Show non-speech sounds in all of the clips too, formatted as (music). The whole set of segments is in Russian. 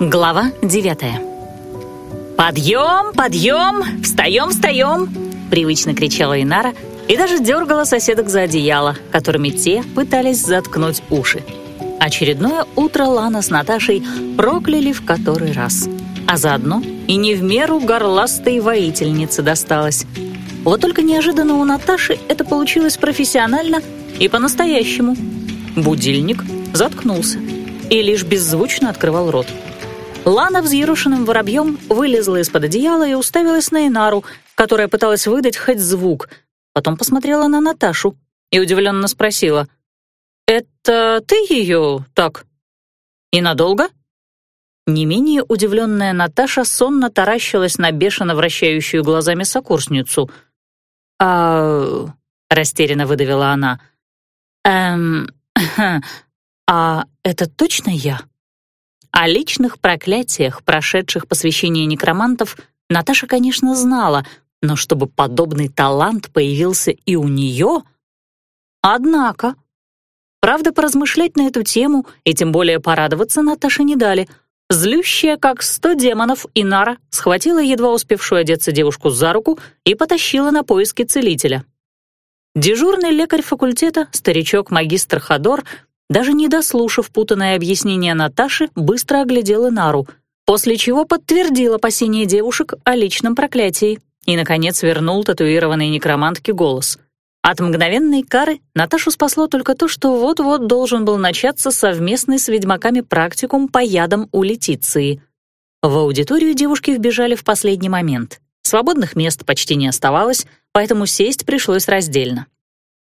Глава девятая. «Подъем, подъем! Встаем, встаем!» — привычно кричала Инара и даже дергала соседок за одеяло, которыми те пытались заткнуть уши. Очередное утро Лана с Наташей прокляли в который раз. А заодно и не в меру горластой воительнице досталось. Вот только неожиданно у Наташи это получилось профессионально и по-настоящему. Будильник заткнулся и лишь беззвучно открывал рот. Лана взъерошенным воробьем вылезла из-под одеяла и уставилась на Инару, которая пыталась выдать хоть звук. Потом посмотрела на Наташу и удивленно спросила. «Это ты ее так? И надолго?» Не менее удивленная Наташа сонно таращилась на бешено вращающую глазами сокурсницу. «А...» — растерянно выдавила она. «Эм... (laughs) А это точно я?» О личных проклятиях, прошедших посвящение некромантов, Наташа, конечно, знала, но чтобы подобный талант появился и у нее... Однако... Правда, поразмышлять на эту тему и тем более порадоваться Наташе не дали. Злющая, как сто демонов, Инара схватила едва успевшую одеться девушку за руку и потащила на поиски целителя. Дежурный лекарь факультета, старичок-магистр Ходор, даже не дослушав путанное объяснение Наташи, быстро оглядела Нару, после чего подтвердил опасения девушек о личном проклятии и, наконец, вернул татуированной некромантке голос. От мгновенной кары Наташу спасло только то, что вот-вот должен был начаться совместный с ведьмаками практикум по ядам у Летиции. В аудиторию девушки вбежали в последний момент. Свободных мест почти не оставалось, поэтому сесть пришлось раздельно.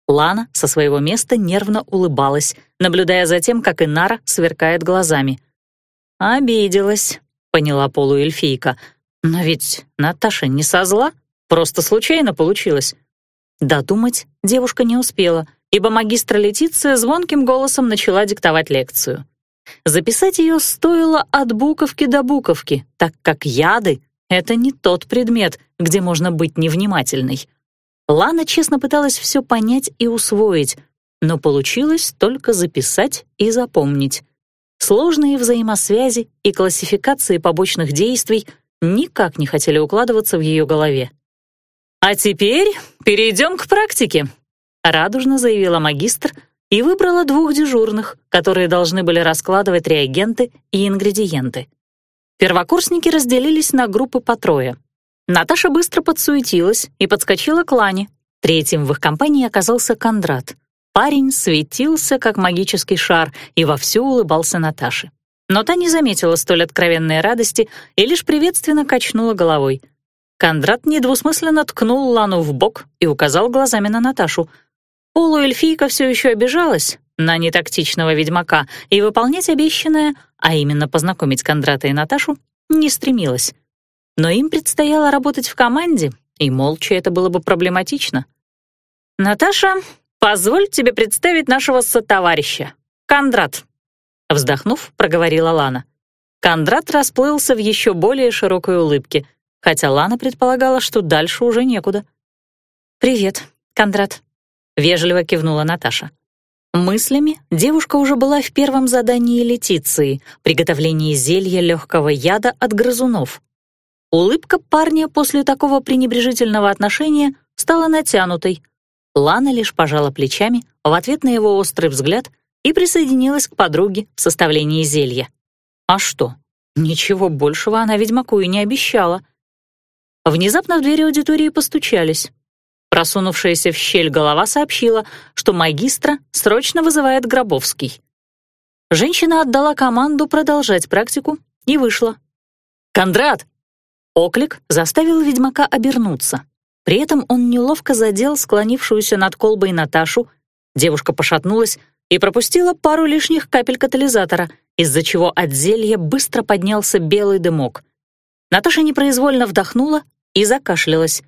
Лана со своего места нервно улыбалась, наблюдая за тем, как Инара сверкает глазами. «Обиделась», — поняла полуэльфийка. «Но ведь Наташа не со зла, просто случайно получилось». Додумать девушка не успела, ибо магистра Летиция звонким голосом начала диктовать лекцию. Записать ее стоило от буковки до буковки, так как яды — это не тот предмет, где можно быть невнимательной. Лана честно пыталась все понять и усвоить, но получилось только записать и запомнить. Сложные взаимосвязи и классификации побочных действий никак не хотели укладываться в ее голове. «А теперь перейдем к практике», — радужно заявила магистр и выбрала двух дежурных, которые должны были раскладывать реагенты и ингредиенты. Первокурсники разделились на группы по трое — Наташа быстро подсуетилась и подскочила к Лане. Третьим в их компании оказался Кондрат. Парень светился, как магический шар, и вовсю улыбался Наташе. Но та не заметила столь откровенной радости и лишь приветственно качнула головой. Кондрат недвусмысленно ткнул Лану в бок и указал глазами на Наташу. Полуэльфийка все еще обижалась на нетактичного ведьмака и выполнять обещанное, а именно познакомить Кондрата и Наташу, не стремилась но им предстояло работать в команде, и молча это было бы проблематично. «Наташа, позволь тебе представить нашего сотоварища, Кондрат», вздохнув, проговорила Лана. Кондрат расплылся в еще более широкой улыбке, хотя Лана предполагала, что дальше уже некуда. «Привет, Кондрат», — вежливо кивнула Наташа. Мыслями девушка уже была в первом задании Летиции — приготовлении зелья легкого яда от грызунов. Улыбка парня после такого пренебрежительного отношения стала натянутой. Лана лишь пожала плечами в ответ на его острый взгляд и присоединилась к подруге в составлении зелья. А что? Ничего большего она ведьмаку и не обещала. Внезапно в двери аудитории постучались. Просунувшаяся в щель голова сообщила, что магистра срочно вызывает Гробовский. Женщина отдала команду продолжать практику и вышла. «Кондрат, Оклик заставил ведьмака обернуться. При этом он неловко задел склонившуюся над колбой Наташу. Девушка пошатнулась и пропустила пару лишних капель катализатора, из-за чего от зелья быстро поднялся белый дымок. Наташа непроизвольно вдохнула и закашлялась.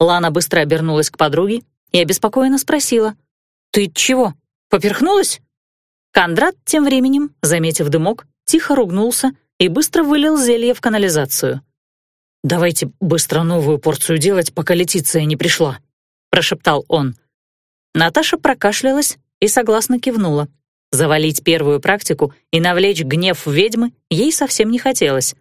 Лана быстро обернулась к подруге и обеспокоенно спросила. «Ты чего, поперхнулась?» Кондрат тем временем, заметив дымок, тихо ругнулся и быстро вылил зелье в канализацию. «Давайте быстро новую порцию делать, пока Летиция не пришла», — прошептал он. Наташа прокашлялась и согласно кивнула. Завалить первую практику и навлечь гнев ведьмы ей совсем не хотелось.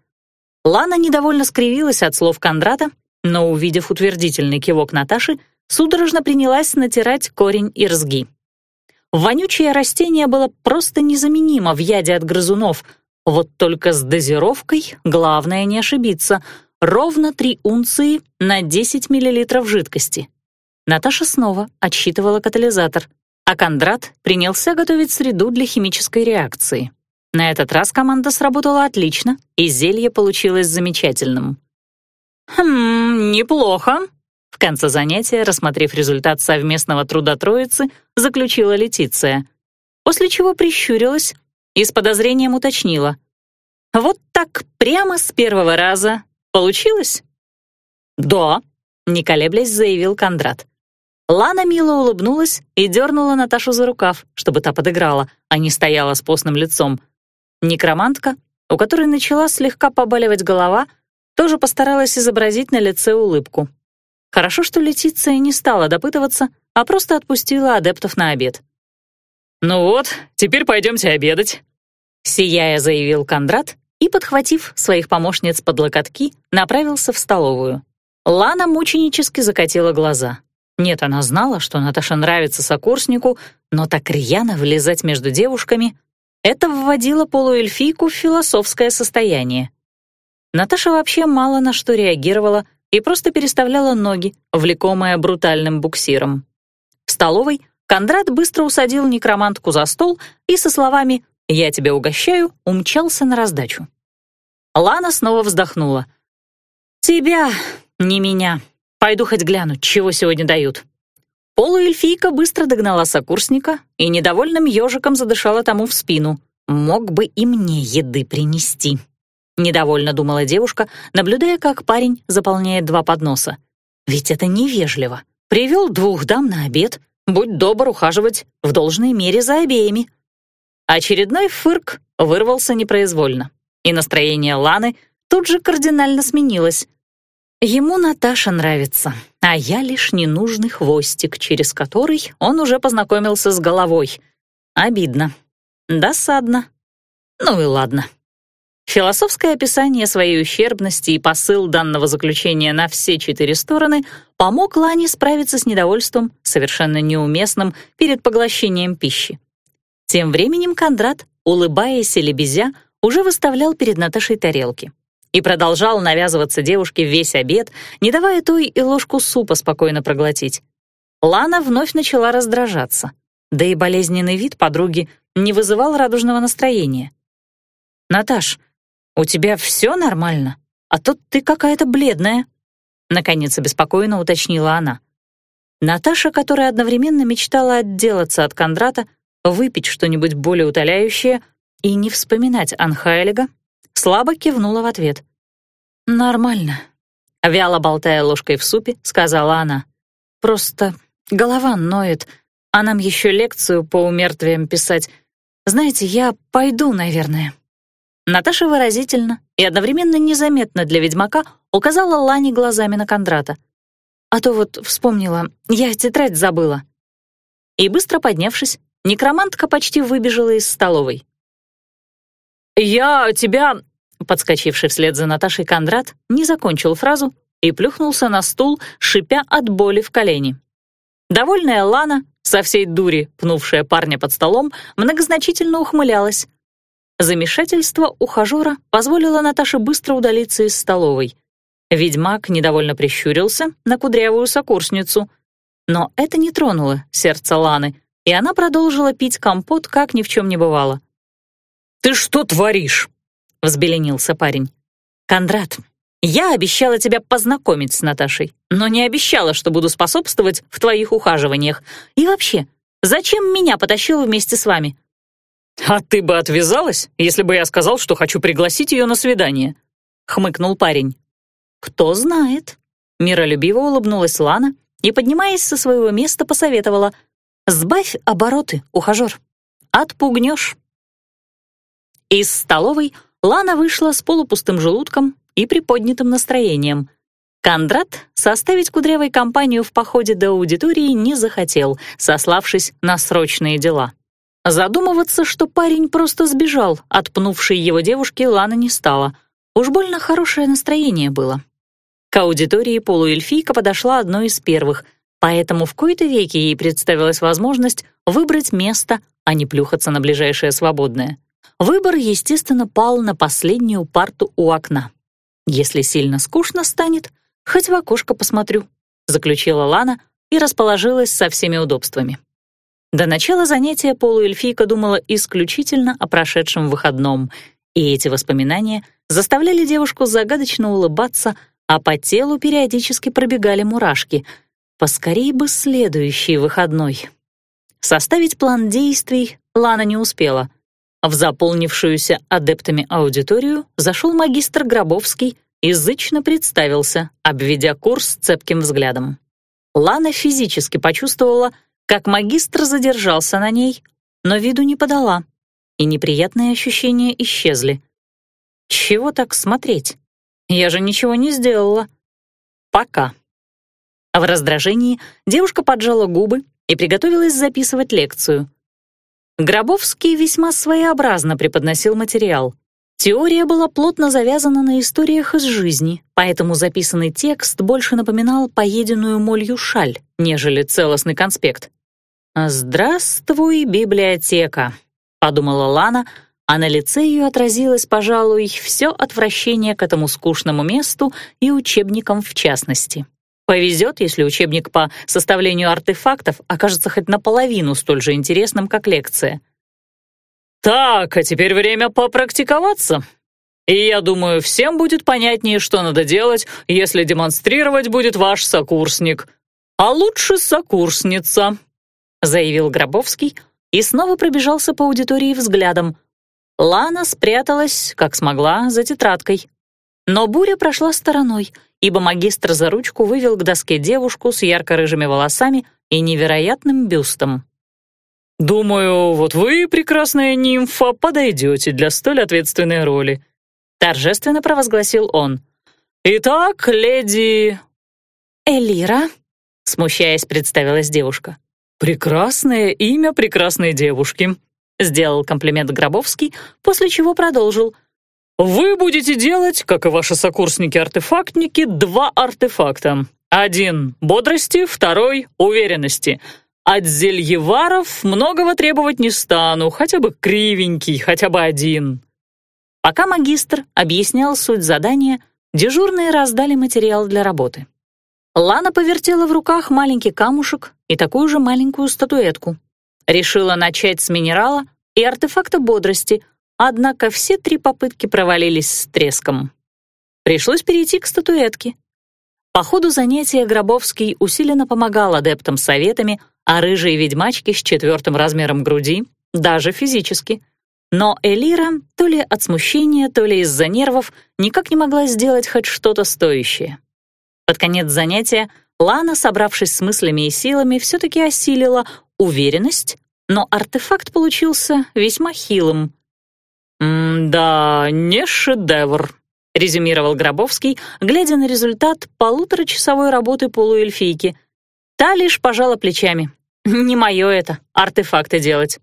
Лана недовольно скривилась от слов Кондрата, но, увидев утвердительный кивок Наташи, судорожно принялась натирать корень и рзги. Вонючее растение было просто незаменимо в яде от грызунов, вот только с дозировкой главное не ошибиться — ровно 3 унции на 10 мл жидкости. Наташа снова отсчитывала катализатор, а Кондрат принялся готовить среду для химической реакции. На этот раз команда сработала отлично, и зелье получилось замечательным. «Хм, неплохо», — в конце занятия, рассмотрев результат совместного труда троицы, заключила Летиция, после чего прищурилась и с подозрением уточнила. «Вот так прямо с первого раза Получилось?» «Да», — не колеблясь заявил Кондрат. Лана мило улыбнулась и дернула Наташу за рукав, чтобы та подыграла, а не стояла с постным лицом. Некромантка, у которой начала слегка побаливать голова, тоже постаралась изобразить на лице улыбку. Хорошо, что Летиция не стала допытываться, а просто отпустила адептов на обед. «Ну вот, теперь пойдемте обедать», — сияя заявил Кондрат и, подхватив своих помощниц под локотки, направился в столовую. Лана мученически закатила глаза. Нет, она знала, что Наташа нравится сокурснику, но так рьяно влезать между девушками — это вводило полуэльфийку в философское состояние. Наташа вообще мало на что реагировала и просто переставляла ноги, влекомая брутальным буксиром. В столовой Кондрат быстро усадил некромантку за стол и со словами «Я тебя угощаю» умчался на раздачу. Лана снова вздохнула. «Тебя, не меня. Пойду хоть гляну, чего сегодня дают». Полуэльфийка быстро догнала сокурсника и недовольным ежиком задышала тому в спину. «Мог бы и мне еды принести», — недовольно думала девушка, наблюдая, как парень заполняет два подноса. «Ведь это невежливо. Привел двух дам на обед. Будь добр ухаживать в должной мере за обеими». Очередной фырк вырвался непроизвольно, и настроение Ланы тут же кардинально сменилось. Ему Наташа нравится, а я лишь ненужный хвостик, через который он уже познакомился с головой. Обидно. Досадно. Ну и ладно. Философское описание своей ущербности и посыл данного заключения на все четыре стороны помог Лане справиться с недовольством, совершенно неуместным, перед поглощением пищи. Тем временем Кондрат, улыбаясь и лебезя, уже выставлял перед Наташей тарелки и продолжал навязываться девушке весь обед, не давая той и ложку супа спокойно проглотить. Лана вновь начала раздражаться, да и болезненный вид подруги не вызывал радужного настроения. «Наташ, у тебя все нормально? А тут ты какая-то бледная», — наконец обеспокоенно уточнила она. Наташа, которая одновременно мечтала отделаться от Кондрата, выпить что-нибудь более утоляющее и не вспоминать Анхайлига, слабо кивнула в ответ. «Нормально», — вяло болтая ложкой в супе, сказала она. «Просто голова ноет, а нам еще лекцию по умертвиям писать. Знаете, я пойду, наверное». Наташа выразительно и одновременно незаметно для ведьмака указала Лане глазами на Кондрата. «А то вот вспомнила, я тетрадь забыла». И быстро поднявшись, Некромантка почти выбежала из столовой. «Я тебя...» — подскочивший вслед за Наташей Кондрат не закончил фразу и плюхнулся на стул, шипя от боли в колени. Довольная Лана, со всей дури пнувшая парня под столом, многозначительно ухмылялась. Замешательство ухажера позволило Наташе быстро удалиться из столовой. Ведьмак недовольно прищурился на кудрявую сокурсницу. Но это не тронуло сердце Ланы, и она продолжила пить компот, как ни в чем не бывало. «Ты что творишь?» — взбеленился парень. «Кондрат, я обещала тебя познакомить с Наташей, но не обещала, что буду способствовать в твоих ухаживаниях. И вообще, зачем меня потащил вместе с вами?» «А ты бы отвязалась, если бы я сказал, что хочу пригласить ее на свидание?» — хмыкнул парень. «Кто знает?» — миролюбиво улыбнулась Лана и, поднимаясь со своего места, посоветовала — Сбавь обороты, ухажер. Отпугнешь. Из столовой Лана вышла с полупустым желудком и приподнятым настроением. Кондрат составить кудрявой компанию в походе до аудитории не захотел, сославшись на срочные дела. Задумываться, что парень просто сбежал, отпнувшей его девушки, Лана не стала. Уж больно хорошее настроение было. К аудитории полуэльфийка подошла одной из первых, поэтому в кои-то веки ей представилась возможность выбрать место, а не плюхаться на ближайшее свободное. Выбор, естественно, пал на последнюю парту у окна. «Если сильно скучно станет, хоть в окошко посмотрю», — заключила Лана и расположилась со всеми удобствами. До начала занятия полуэльфийка думала исключительно о прошедшем выходном, и эти воспоминания заставляли девушку загадочно улыбаться, а по телу периодически пробегали мурашки. Поскорей бы следующий выходной. Составить план действий Лана не успела. В заполнившуюся адептами аудиторию зашел магистр Гробовский и зычно представился, обведя курс цепким взглядом. Лана физически почувствовала, как магистр задержался на ней, но виду не подала, и неприятные ощущения исчезли. Чего так смотреть? Я же ничего не сделала. Пока. А в раздражении девушка поджала губы и приготовилась записывать лекцию. Гробовский весьма своеобразно преподносил материал. Теория была плотно завязана на историях из жизни, поэтому записанный текст больше напоминал поеденную молью шаль, нежели целостный конспект. «Здравствуй, библиотека», — подумала Лана, а на лице ее отразилось, пожалуй, все отвращение к этому скучному месту и учебникам в частности. Повезет, если учебник по составлению артефактов окажется хоть наполовину столь же интересным, как лекция. «Так, а теперь время попрактиковаться. И я думаю, всем будет понятнее, что надо делать, если демонстрировать будет ваш сокурсник. А лучше сокурсница», заявил Гробовский и снова пробежался по аудитории взглядом. Лана спряталась, как смогла, за тетрадкой. Но буря прошла стороной, ибо магистр за ручку вывел к доске девушку с ярко-рыжими волосами и невероятным бюстом. «Думаю, вот вы, прекрасная нимфа, подойдете для столь ответственной роли», торжественно провозгласил он. «Итак, леди...» «Элира», смущаясь, представилась девушка. «Прекрасное имя прекрасной девушки», — сделал комплимент Гробовский, после чего продолжил. «Вы будете делать, как и ваши сокурсники-артефактники, два артефакта. Один — бодрости, второй — уверенности. От зельеваров многого требовать не стану, хотя бы кривенький, хотя бы один». Пока магистр объяснял суть задания, дежурные раздали материал для работы. Лана повертела в руках маленький камушек и такую же маленькую статуэтку. Решила начать с минерала и артефакта бодрости, однако все три попытки провалились с треском. Пришлось перейти к статуэтке. По ходу занятия Гробовский усиленно помогал адептам советами, а рыжие ведьмачки с четвертым размером груди — даже физически. Но Элира, то ли от смущения, то ли из-за нервов, никак не могла сделать хоть что-то стоящее. Под конец занятия Лана, собравшись с мыслями и силами, все-таки осилила уверенность, но артефакт получился весьма хилым. «Да, не шедевр», — резюмировал Гробовский, глядя на результат полуторачасовой работы полуэльфийки. Та лишь пожала плечами. «Не мое это, артефакты делать».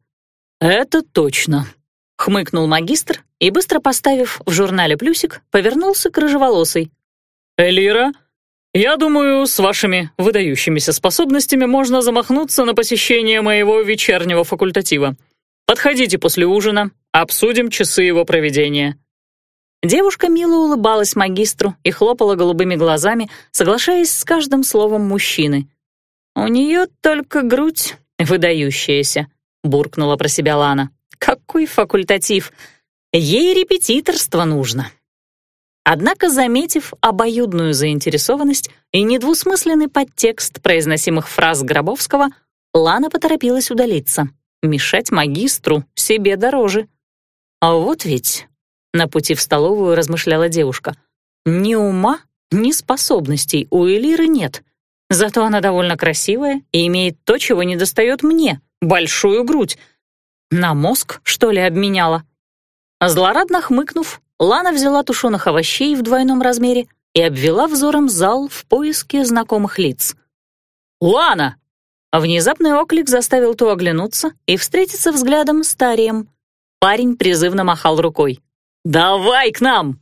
«Это точно», — хмыкнул магистр и, быстро поставив в журнале плюсик, повернулся к рыжеволосой. «Элира, я думаю, с вашими выдающимися способностями можно замахнуться на посещение моего вечернего факультатива. Подходите после ужина, обсудим часы его проведения». Девушка мило улыбалась магистру и хлопала голубыми глазами, соглашаясь с каждым словом мужчины. «У нее только грудь выдающаяся», — буркнула про себя Лана. «Какой факультатив! Ей репетиторство нужно». Однако, заметив обоюдную заинтересованность и недвусмысленный подтекст произносимых фраз Гробовского, Лана поторопилась удалиться. Мешать магистру себе дороже. А вот ведь, на пути в столовую размышляла девушка, ни ума, ни способностей у Элиры нет. Зато она довольно красивая и имеет то, чего не достает мне — большую грудь. На мозг, что ли, обменяла? Злорадно хмыкнув, Лана взяла тушеных овощей в двойном размере и обвела взором зал в поиске знакомых лиц. «Лана!» Внезапный оклик заставил ту оглянуться и встретиться взглядом с Тарием. Парень призывно махал рукой. «Давай к нам!»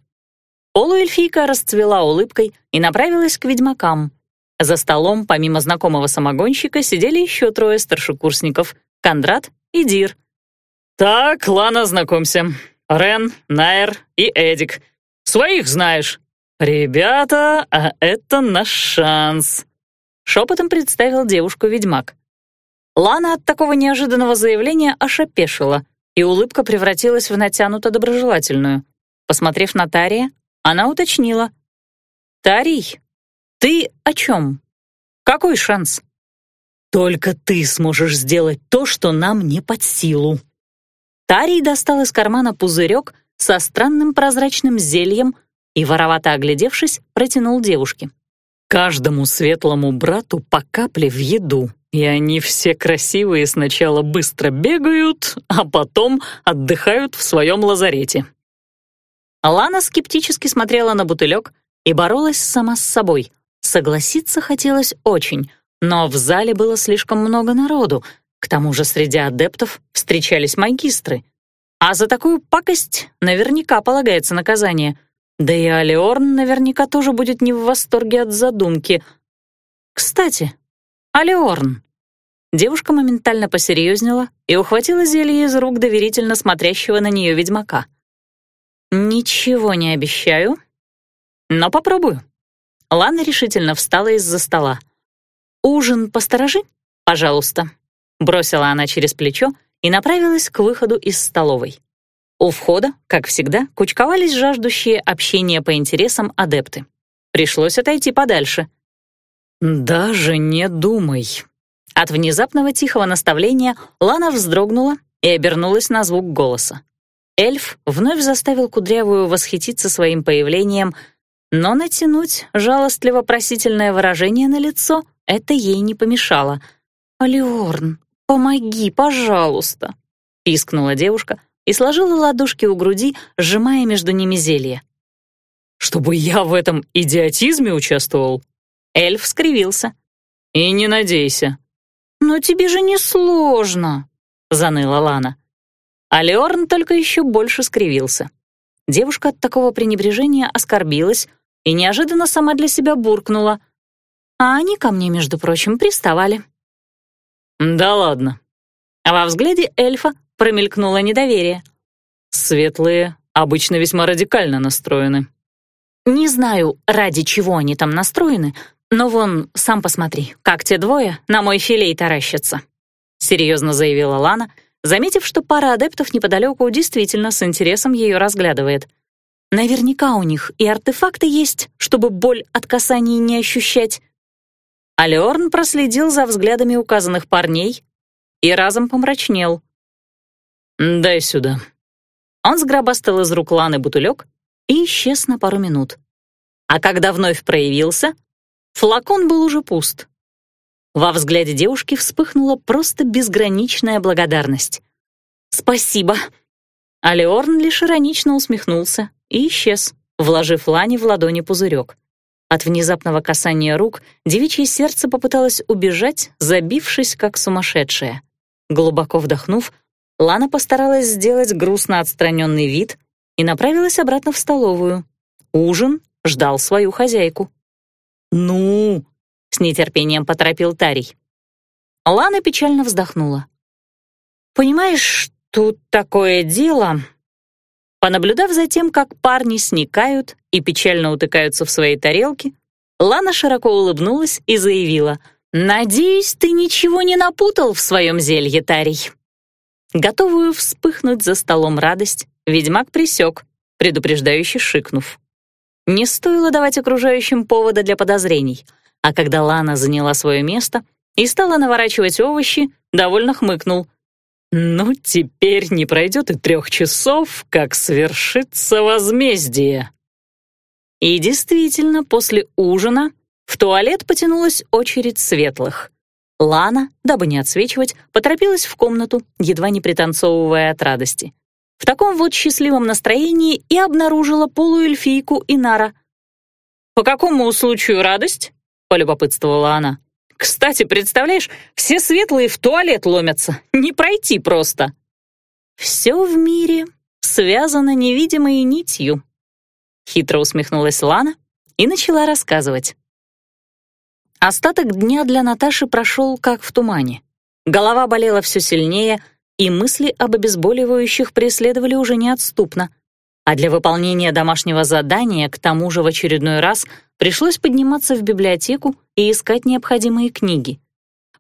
Полуэльфийка расцвела улыбкой и направилась к ведьмакам. За столом, помимо знакомого самогонщика, сидели еще трое старшекурсников — Кондрат и Дир. «Так, Лана, знакомься. Рен, Найер и Эдик. Своих знаешь. Ребята, а это наш шанс!» Шепотом представил девушку ведьмак. Лана от такого неожиданного заявления ошапешила, и улыбка превратилась в натянуто доброжелательную. Посмотрев на Тария, она уточнила. «Тарий, ты о чем? Какой шанс?» «Только ты сможешь сделать то, что нам не под силу». Тарий достал из кармана пузырек со странным прозрачным зельем и, воровато оглядевшись, протянул девушке. «Каждому светлому брату по капле в еду, и они все красивые сначала быстро бегают, а потом отдыхают в своем лазарете. Лана скептически смотрела на бутылек и боролась сама с собой. Согласиться хотелось очень, но в зале было слишком много народу, к тому же среди адептов встречались магистры. А за такую пакость наверняка полагается наказание. Да и Алиорн наверняка тоже будет не в восторге от задумки. Кстати, Алиорн. Девушка моментально посерьезнела и ухватила зелье из рук доверительно смотрящего на нее ведьмака — «Ничего не обещаю, но попробую». Лана решительно встала из-за стола. «Ужин посторожи, пожалуйста», — бросила она через плечо и направилась к выходу из столовой. У входа, как всегда, кучковались жаждущие общения по интересам адепты. Пришлось отойти подальше. «Даже не думай». От внезапного тихого наставления Лана вздрогнула и обернулась на звук голоса. Эльф вновь заставил Кудрявую восхититься своим появлением, но натянуть жалостливо-просительное выражение на лицо это ей не помешало. «Алиорн, помоги, пожалуйста!» — пискнула девушка и сложила ладошки у груди, сжимая между ними зелье. «Чтобы я в этом идиотизме участвовал?» Эльф скривился. «И не надейся». «Но тебе же не сложно», — заныла Лана. А Леорн только еще больше скривился. Девушка от такого пренебрежения оскорбилась и неожиданно сама для себя буркнула. А они ко мне, между прочим, приставали. «Да ладно». А во взгляде эльфа промелькнуло недоверие. «Светлые обычно весьма радикально настроены». «Не знаю, ради чего они там настроены, но вон, сам посмотри, как те двое на мой филей таращатся», — серьезно заявила Лана — заметив, что пара адептов неподалеку действительно с интересом ее разглядывает. Наверняка у них и артефакты есть, чтобы боль от касаний не ощущать. Алеорн проследил за взглядами указанных парней и разом помрачнел. «Дай сюда». Он сгробастал из рук Ланы бутылек и исчез на пару минут. А когда вновь проявился, флакон был уже пуст. Во взгляде девушки вспыхнула просто безграничная благодарность. «Спасибо!» А Леорн лишь иронично усмехнулся и исчез, вложив Лане в ладони пузырек. От внезапного касания рук девичье сердце попыталось убежать, забившись как сумасшедшее. Глубоко вдохнув, Лана постаралась сделать грустно отстраненный вид и направилась обратно в столовую. Ужин ждал свою хозяйку. «Ну!» с нетерпением поторопил Тарий. Лана печально вздохнула. «Понимаешь, тут такое дело...» Понаблюдав за тем, как парни сникают и печально утыкаются в свои тарелки, Лана широко улыбнулась и заявила, «Надеюсь, ты ничего не напутал в своем зелье, Тарий». Готовую вспыхнуть за столом радость, ведьмак присек, предупреждающе шикнув. Не стоило давать окружающим повода для подозрений — а когда Лана заняла свое место и стала наворачивать овощи, довольно хмыкнул. «Ну, теперь не пройдет и трех часов, как свершится возмездие». И действительно, после ужина в туалет потянулась очередь светлых. Лана, дабы не отсвечивать, поторопилась в комнату, едва не пританцовывая от радости. В таком вот счастливом настроении и обнаружила полуэльфийку Инара. «По какому случаю радость?» — полюбопытствовала она. Кстати, представляешь, все светлые в туалет ломятся. Не пройти просто. Все в мире связано невидимой нитью. Хитро усмехнулась Лана и начала рассказывать. Остаток дня для Наташи прошел как в тумане. Голова болела все сильнее, и мысли об обезболивающих преследовали уже неотступно. А для выполнения домашнего задания, к тому же в очередной раз, пришлось подниматься в библиотеку и искать необходимые книги.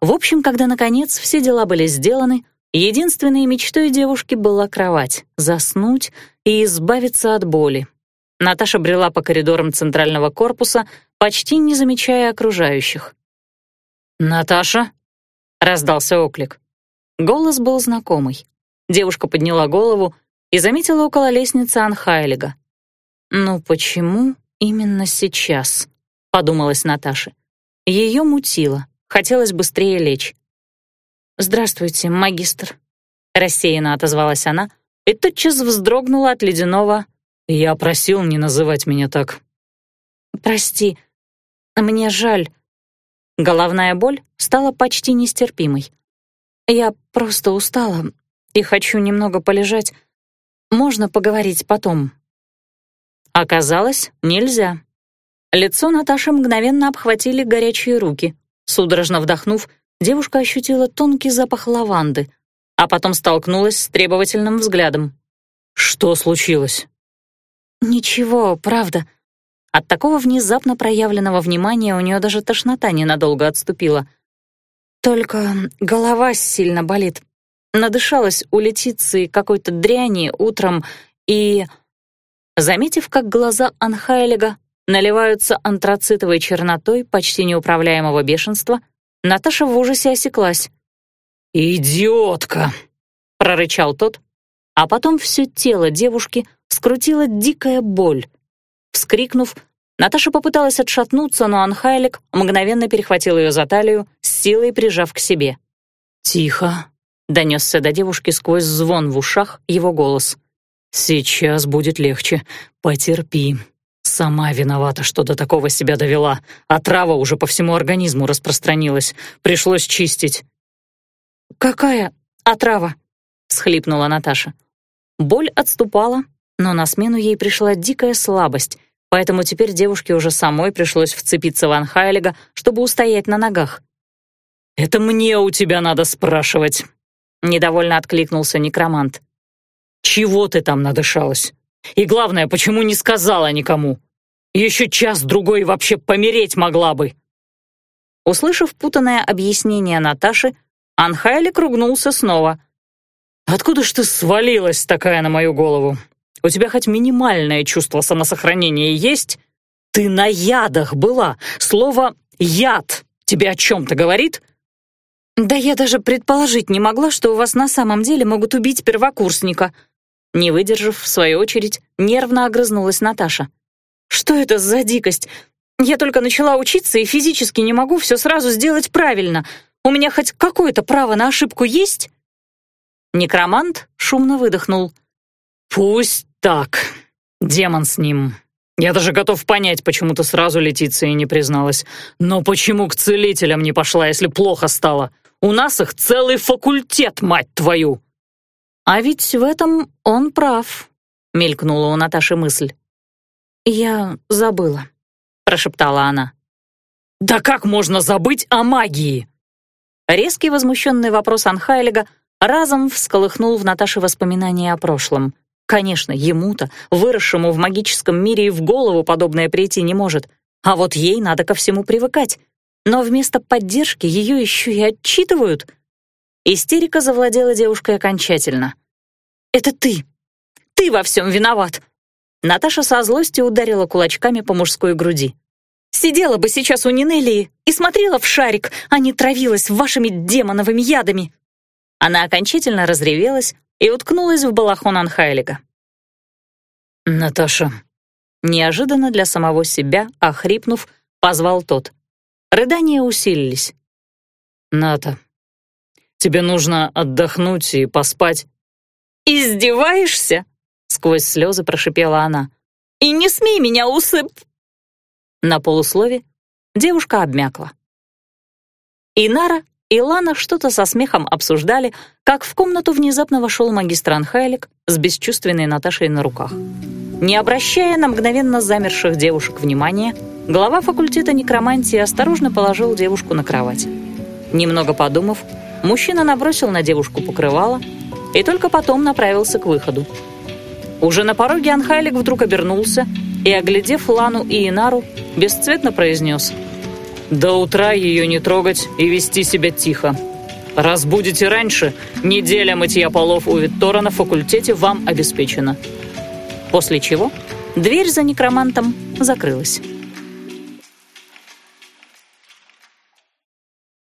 В общем, когда, наконец, все дела были сделаны, единственной мечтой девушки была кровать, заснуть и избавиться от боли. Наташа брела по коридорам центрального корпуса, почти не замечая окружающих. «Наташа?» — раздался оклик. Голос был знакомый. Девушка подняла голову и заметила около лестницы Анхайлига. «Ну почему именно сейчас?» — подумалась Наташа. Ее мутило, хотелось быстрее лечь. «Здравствуйте, магистр», — рассеянно отозвалась она и тотчас вздрогнула от ледяного «Я просил не называть меня так». «Прости, мне жаль». Головная боль стала почти нестерпимой. «Я просто устала и хочу немного полежать. Можно поговорить потом». Оказалось, нельзя. Лицо Наташи мгновенно обхватили горячие руки. Судорожно вдохнув, девушка ощутила тонкий запах лаванды, а потом столкнулась с требовательным взглядом. «Что случилось?» «Ничего, правда». От такого внезапно проявленного внимания у нее даже тошнота ненадолго отступила. «Только голова сильно болит. Надышалась у Летиции какой-то дряни утром и...» Заметив, как глаза Анхайлига наливаются антрацитовой чернотой почти неуправляемого бешенства, Наташа в ужасе осеклась. «Идиотка!» — прорычал тот, а потом все тело девушки скрутила дикая боль. Вскрикнув, Наташа попыталась отшатнуться, но Анхайлик мгновенно перехватил ее за талию, с силой прижав к себе. «Тихо», — донесся до девушки сквозь звон в ушах его голос. «Сейчас будет легче. Потерпи. Сама виновата, что до такого себя довела. А трава уже по всему организму распространилась. Пришлось чистить». «Какая отрава?» — схлипнула Наташа. Боль отступала, но на смену ей пришла дикая слабость, поэтому теперь девушке уже самой пришлось вцепиться в Анхайлига, чтобы устоять на ногах. «Это мне у тебя надо спрашивать», — недовольно откликнулся некромант. «Чего ты там надышалась? И главное, почему не сказала никому? Еще час-другой вообще помереть могла бы!» Услышав путанное объяснение Наташи, Анхайлик ругнулся снова. «Откуда ж ты свалилась такая на мою голову? У тебя хоть минимальное чувство самосохранения есть? Ты на ядах была. Слово «яд» тебе о чем-то говорит?» «Да я даже предположить не могла, что у вас на самом деле могут убить первокурсника». Не выдержав, в свою очередь, нервно огрызнулась Наташа. «Что это за дикость? Я только начала учиться и физически не могу все сразу сделать правильно. У меня хоть какое-то право на ошибку есть?» Некромант шумно выдохнул. «Пусть так, демон с ним. Я даже готов понять, почему ты сразу Летиции не призналась. Но почему к целителям не пошла, если плохо стало? У нас их целый факультет, мать твою!» «А ведь в этом он прав», — мелькнула у Наташи мысль. «Я забыла», — прошептала она. «Да как можно забыть о магии?» Резкий возмущенный вопрос Анхайлига разом всколыхнул в Наташе воспоминания о прошлом — Конечно, ему-то, выросшему в магическом мире, и в голову подобное прийти не может. А вот ей надо ко всему привыкать. Но вместо поддержки ее еще и отчитывают. Истерика завладела девушкой окончательно. «Это ты! Ты во всем виноват!» Наташа со злостью ударила кулачками по мужской груди. «Сидела бы сейчас у Нинелии и смотрела в шарик, а не травилась вашими демоновыми ядами!» Она окончательно разревелась, и уткнулась в балахон Анхайлига. «Наташа», неожиданно для самого себя, охрипнув, позвал тот. Рыдания усилились. «Ната, тебе нужно отдохнуть и поспать». «Издеваешься?» — сквозь слезы прошипела она. «И не смей меня усып...» На полуслове девушка обмякла. Инара и Лана что-то со смехом обсуждали, как в комнату внезапно вошел магистр Анхайлик с бесчувственной Наташей на руках. Не обращая на мгновенно замерших девушек внимания, глава факультета некромантии осторожно положил девушку на кровать. Немного подумав, мужчина набросил на девушку покрывало и только потом направился к выходу. Уже на пороге Анхайлик вдруг обернулся и, оглядев Лану и Инару, бесцветно произнес «До утра ее не трогать и вести себя тихо. Раз будете раньше, неделя мытья полов у Виттора на факультете вам обеспечена». После чего дверь за некромантом закрылась.